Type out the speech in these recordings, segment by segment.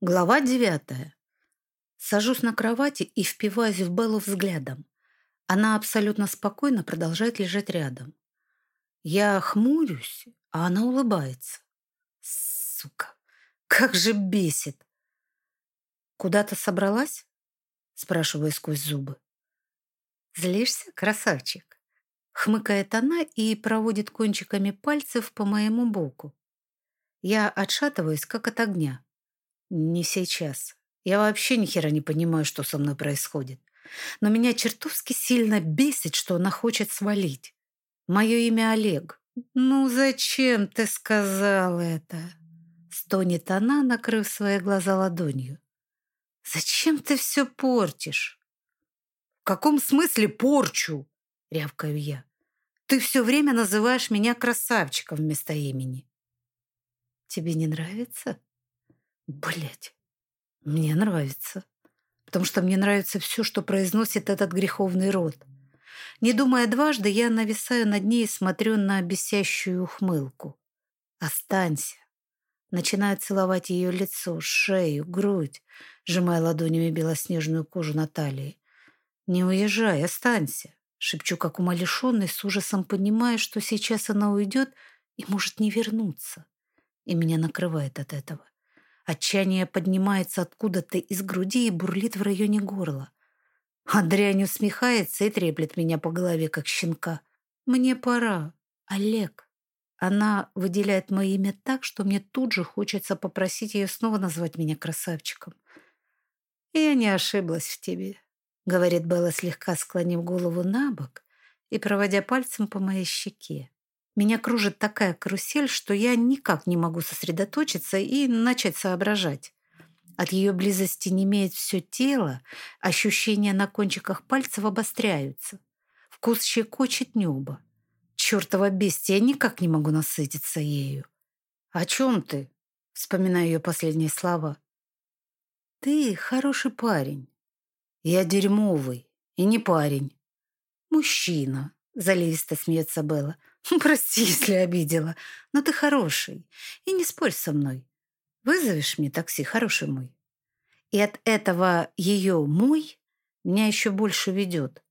Глава девятая. Сажусь на кровати и впиваюсь в Беллу взглядом. Она абсолютно спокойно продолжает лежать рядом. Я хмурюсь, а она улыбается. Сука, как же бесит. Куда-то собралась? Спрашиваю сквозь зубы. Злишься, красавчик? Хмыкает она и проводит кончиками пальцев по моему боку. Я отшатываюсь, как от огня. Не сейчас. Я вообще ни хера не понимаю, что со мной происходит. Но меня чертовски сильно бесит, что она хочет свалить. Мое имя Олег. Ну зачем ты сказал это? Стонет она, накрыв свои глаза ладонью. Зачем ты все портишь? В каком смысле порчу? Рявкаю я. Ты все время называешь меня красавчиком вместо имени. Тебе не нравится? Блять, мне нравится. Потому что мне нравится все, что произносит этот греховный род. Не думая дважды, я нависаю над ней и смотрю на бесящую ухмылку. «Останься!» Начинаю целовать ее лицо, шею, грудь, сжимая ладонями белоснежную кожу на талии. «Не уезжай, останься!» Шепчу, как умалишенный, с ужасом понимая, что сейчас она уйдет и может не вернуться. И меня накрывает от этого. Отчаяние поднимается откуда-то из груди и бурлит в районе горла. А усмехается и треплет меня по голове, как щенка. «Мне пора. Олег». Она выделяет мое имя так, что мне тут же хочется попросить ее снова назвать меня красавчиком. «Я не ошиблась в тебе», — говорит Белла, слегка склонив голову на бок и проводя пальцем по моей щеке. Меня кружит такая карусель, что я никак не могу сосредоточиться и начать соображать. От ее близости не имеет все тело, ощущения на кончиках пальцев обостряются. Вкус щекочет небо. Чертова бестия, никак не могу насытиться ею. «О чем ты?» — вспоминаю ее последние слова. «Ты хороший парень. Я дерьмовый и не парень. Мужчина», — заливисто смеется Белла. Прости, если обидела, но ты хороший. И не спорь со мной. Вызовешь мне такси, хороший мой. И от этого ее «мой» меня еще больше ведет.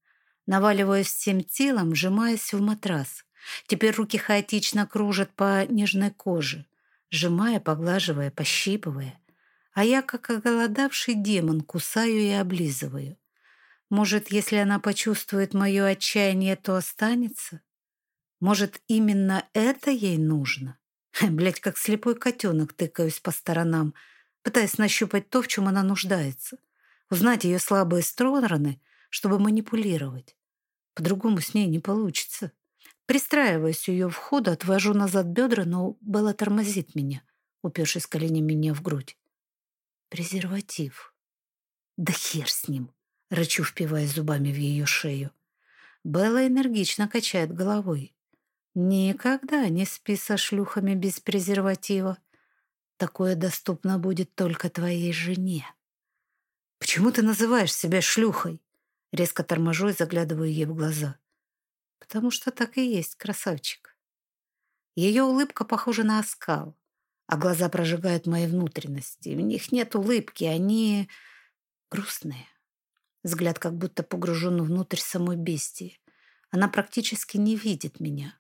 Наваливаясь всем телом, сжимаясь в матрас. Теперь руки хаотично кружат по нежной коже, сжимая, поглаживая, пощипывая. А я, как оголодавший демон, кусаю и облизываю. Может, если она почувствует мое отчаяние, то останется? Может, именно это ей нужно? Блять, как слепой котенок тыкаюсь по сторонам, пытаясь нащупать то, в чем она нуждается. Узнать ее слабые стороны, чтобы манипулировать. По-другому с ней не получится. Пристраиваясь у ее входа, отвожу назад бедра, но Белла тормозит меня, упершись коленями мне в грудь. Презерватив. Да хер с ним. Рычу, впиваясь зубами в ее шею. Белла энергично качает головой. Никогда не спи со шлюхами без презерватива. Такое доступно будет только твоей жене. Почему ты называешь себя шлюхой? Резко торможу и заглядываю ей в глаза. Потому что так и есть, красавчик. Ее улыбка похожа на оскал, а глаза прожигают мои внутренности. В них нет улыбки, они грустные. Взгляд как будто погружен внутрь самой бестии. Она практически не видит меня.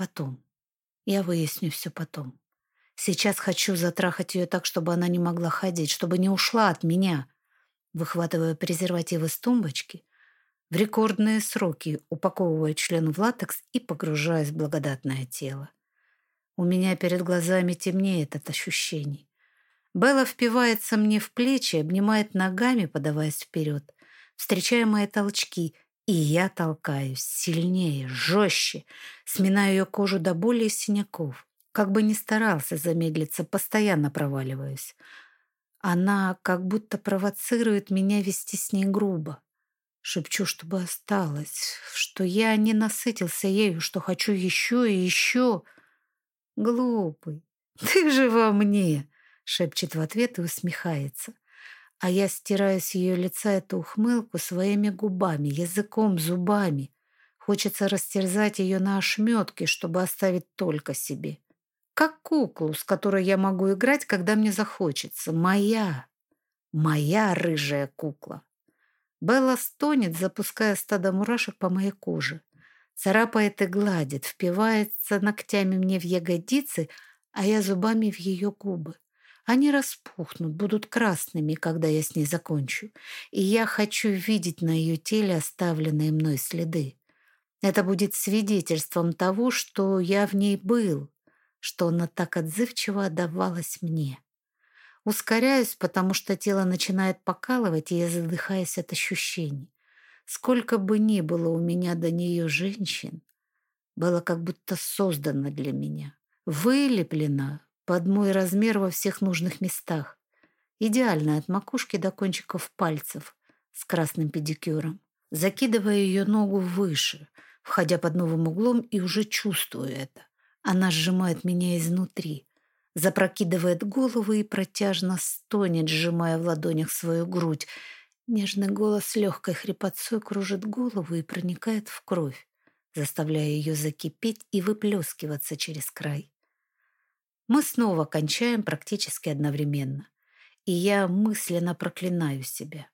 Потом. Я выясню все потом. Сейчас хочу затрахать ее так, чтобы она не могла ходить, чтобы не ушла от меня. Выхватывая презервативы с тумбочки, в рекордные сроки упаковывая член в латекс и погружаясь в благодатное тело. У меня перед глазами темнеет от ощущений. Белла впивается мне в плечи, обнимает ногами, подаваясь вперед, встречая мои толчки и я толкаюсь сильнее, жестче, сминая ее кожу до боли и синяков. Как бы ни старался замедлиться, постоянно проваливаюсь. Она как будто провоцирует меня вести с ней грубо. Шепчу, чтобы осталось, что я не насытился ею, что хочу еще и еще. Глупый, ты же во мне, шепчет в ответ и усмехается а я стираю с ее лица эту ухмылку своими губами, языком, зубами. Хочется растерзать ее на ошметки, чтобы оставить только себе. как куклу, с которой я могу играть, когда мне захочется. Моя, моя рыжая кукла. Белла стонет, запуская стадо мурашек по моей коже. Царапает и гладит, впивается ногтями мне в ягодицы, а я зубами в ее губы. Они распухнут, будут красными, когда я с ней закончу. И я хочу видеть на ее теле оставленные мной следы. Это будет свидетельством того, что я в ней был, что она так отзывчиво отдавалась мне. Ускоряюсь, потому что тело начинает покалывать, и я задыхаюсь от ощущений. Сколько бы ни было у меня до нее женщин, было как будто создано для меня, вылеплено под мой размер во всех нужных местах, идеально от макушки до кончиков пальцев с красным педикюром. Закидывая ее ногу выше, входя под новым углом и уже чувствую это. Она сжимает меня изнутри, запрокидывает голову и протяжно стонет, сжимая в ладонях свою грудь. Нежный голос с легкой хрипотцой кружит голову и проникает в кровь, заставляя ее закипеть и выплескиваться через край. Мы снова кончаем практически одновременно, и я мысленно проклинаю себя.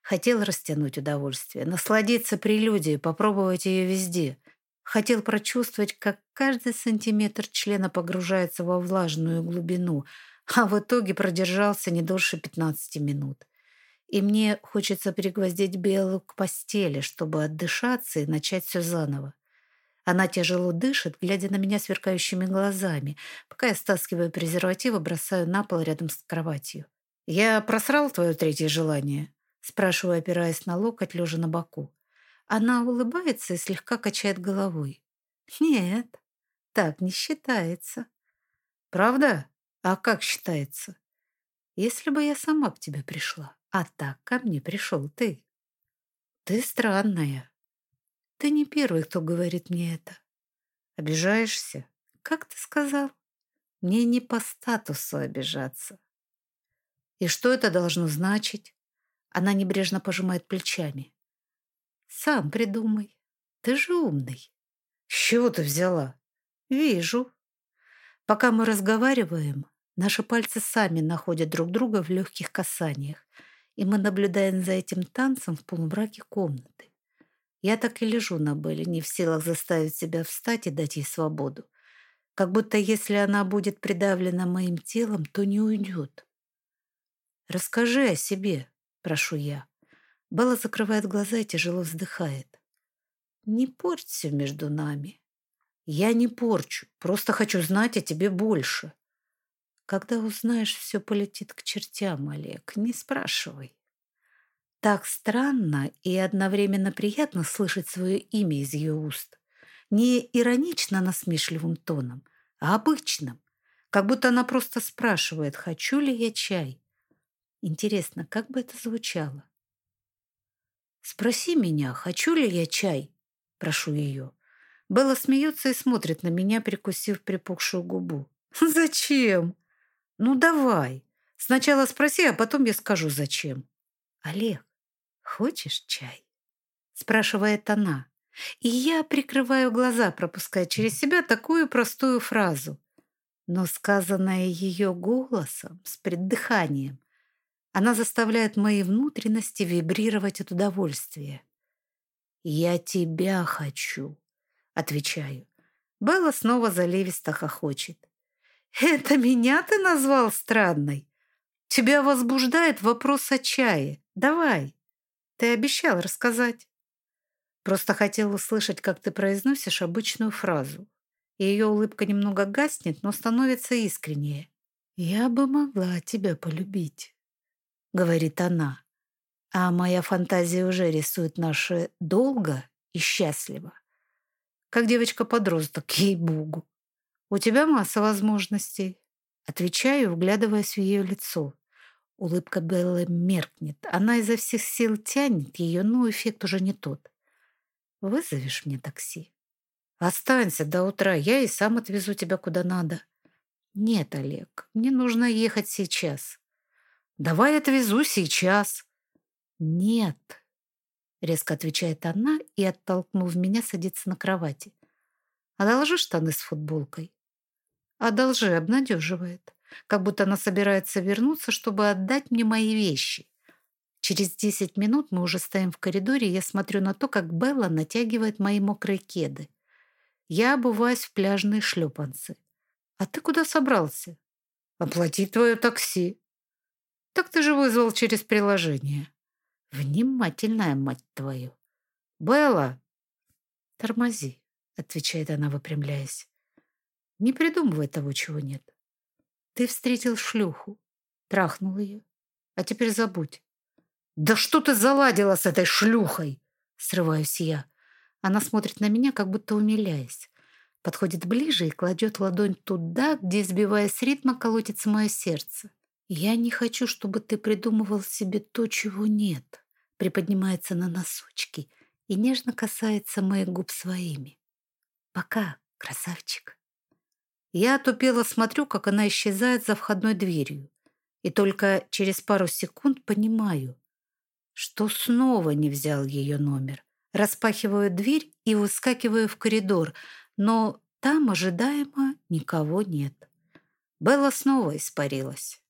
Хотел растянуть удовольствие, насладиться прелюдией, попробовать ее везде — Хотел прочувствовать, как каждый сантиметр члена погружается во влажную глубину, а в итоге продержался не дольше 15 минут. И мне хочется пригвоздить Беллу к постели, чтобы отдышаться и начать все заново. Она тяжело дышит, глядя на меня сверкающими глазами, пока я стаскиваю презерватив и бросаю на пол рядом с кроватью. «Я просрал твое третье желание?» спрашиваю, опираясь на локоть, лежа на боку. Она улыбается и слегка качает головой. «Нет, так не считается». «Правда? А как считается?» «Если бы я сама к тебе пришла, а так ко мне пришел ты». «Ты странная. Ты не первый, кто говорит мне это. Обижаешься? Как ты сказал? Мне не по статусу обижаться». «И что это должно значить?» Она небрежно пожимает плечами. Сам придумай. Ты же умный. С чего ты взяла? Вижу. Пока мы разговариваем, наши пальцы сами находят друг друга в легких касаниях, и мы наблюдаем за этим танцем в полумраке комнаты. Я так и лежу на Белле, не в силах заставить себя встать и дать ей свободу. Как будто если она будет придавлена моим телом, то не уйдет. «Расскажи о себе», — прошу я. Белла закрывает глаза и тяжело вздыхает. «Не порть все между нами». «Я не порчу, просто хочу знать о тебе больше». «Когда узнаешь, все полетит к чертям, Олег, не спрашивай». Так странно и одновременно приятно слышать свое имя из ее уст. Не иронично насмешливым тоном, а обычным, как будто она просто спрашивает, хочу ли я чай. Интересно, как бы это звучало? «Спроси меня, хочу ли я чай?» Прошу ее. Белла смеется и смотрит на меня, прикусив припухшую губу. «Зачем?» «Ну, давай. Сначала спроси, а потом я скажу, зачем». «Олег, хочешь чай?» Спрашивает она. И я прикрываю глаза, пропуская через себя такую простую фразу. Но сказанная ее голосом, с преддыханием, она заставляет мои внутренности вибрировать от удовольствия. «Я тебя хочу», — отвечаю. Белла снова заливисто хохочет. «Это меня ты назвал странной? Тебя возбуждает вопрос о чае. Давай, ты обещал рассказать». Просто хотел услышать, как ты произносишь обычную фразу. И ее улыбка немного гаснет, но становится искреннее. «Я бы могла тебя полюбить» говорит она. А моя фантазия уже рисует наше долго и счастливо. Как девочка-подросток, ей-богу. У тебя масса возможностей. Отвечаю, вглядываясь в ее лицо. Улыбка Беллы меркнет. Она изо всех сил тянет ее, но эффект уже не тот. Вызовешь мне такси? Останься до утра, я и сам отвезу тебя куда надо. Нет, Олег, мне нужно ехать сейчас. Давай отвезу сейчас. Нет, резко отвечает она и, оттолкнув меня, садится на кровати. Одолжи штаны с футболкой. «Одолжи» обнадеживает. Как будто она собирается вернуться, чтобы отдать мне мои вещи. Через десять минут мы уже стоим в коридоре, и я смотрю на то, как Белла натягивает мои мокрые кеды. Я обуваюсь в пляжные шлепанцы. «А ты куда собрался?» «Оплатить твое такси». «Так ты же вызвал через приложение». «Внимательная, мать твою». «Белла!» «Тормози», — отвечает она, выпрямляясь. «Не придумывай того, чего нет. Ты встретил шлюху, трахнул ее, а теперь забудь». «Да что ты заладила с этой шлюхой?» Срываюсь я. Она смотрит на меня, как будто умиляясь. Подходит ближе и кладет ладонь туда, где, сбиваясь ритма, колотится мое сердце. «Я не хочу, чтобы ты придумывал себе то, чего нет», приподнимается на носочки и нежно касается моих губ своими. «Пока, красавчик». Я тупело смотрю, как она исчезает за входной дверью. И только через пару секунд понимаю, что снова не взял ее номер. Распахиваю дверь и выскакиваю в коридор, но там ожидаемо никого нет. Белла снова испарилась.